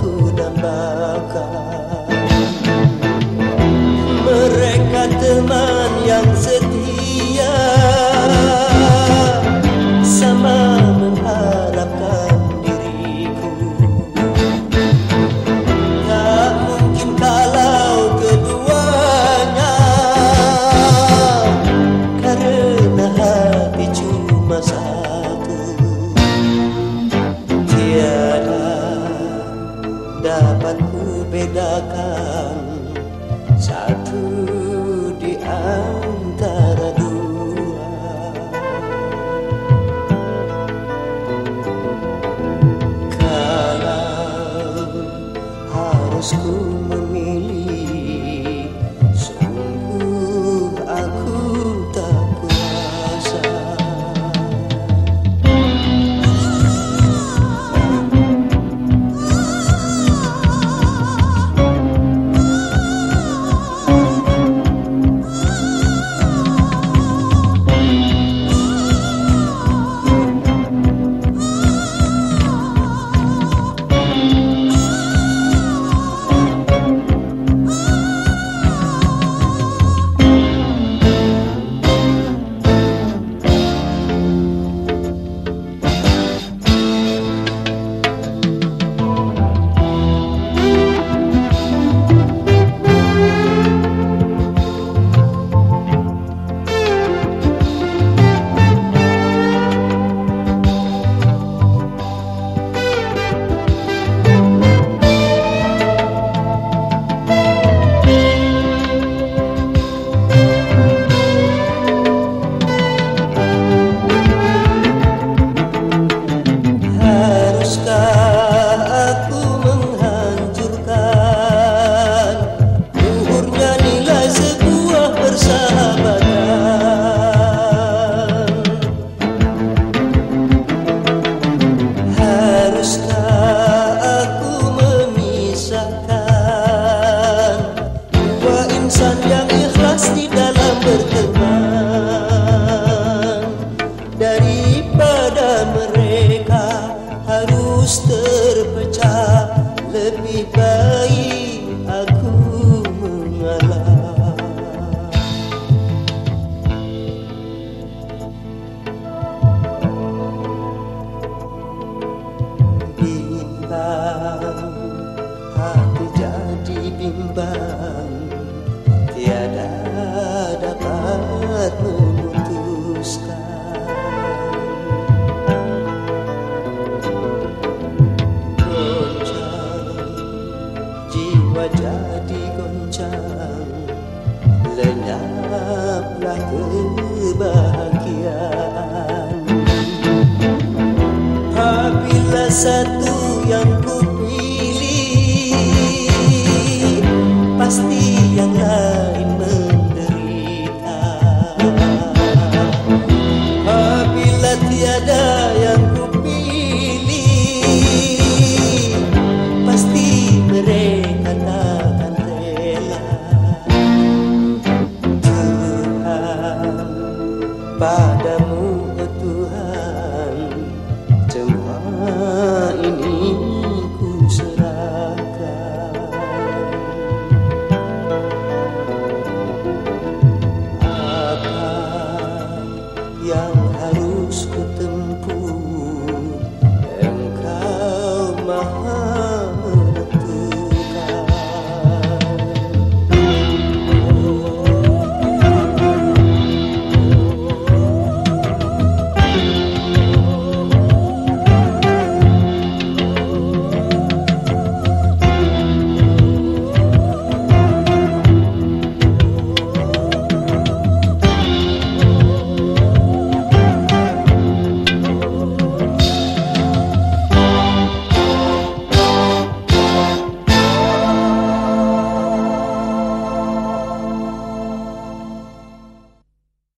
cool. pada mereka harus terpecah. kebahagiaan Apabila satu yang ku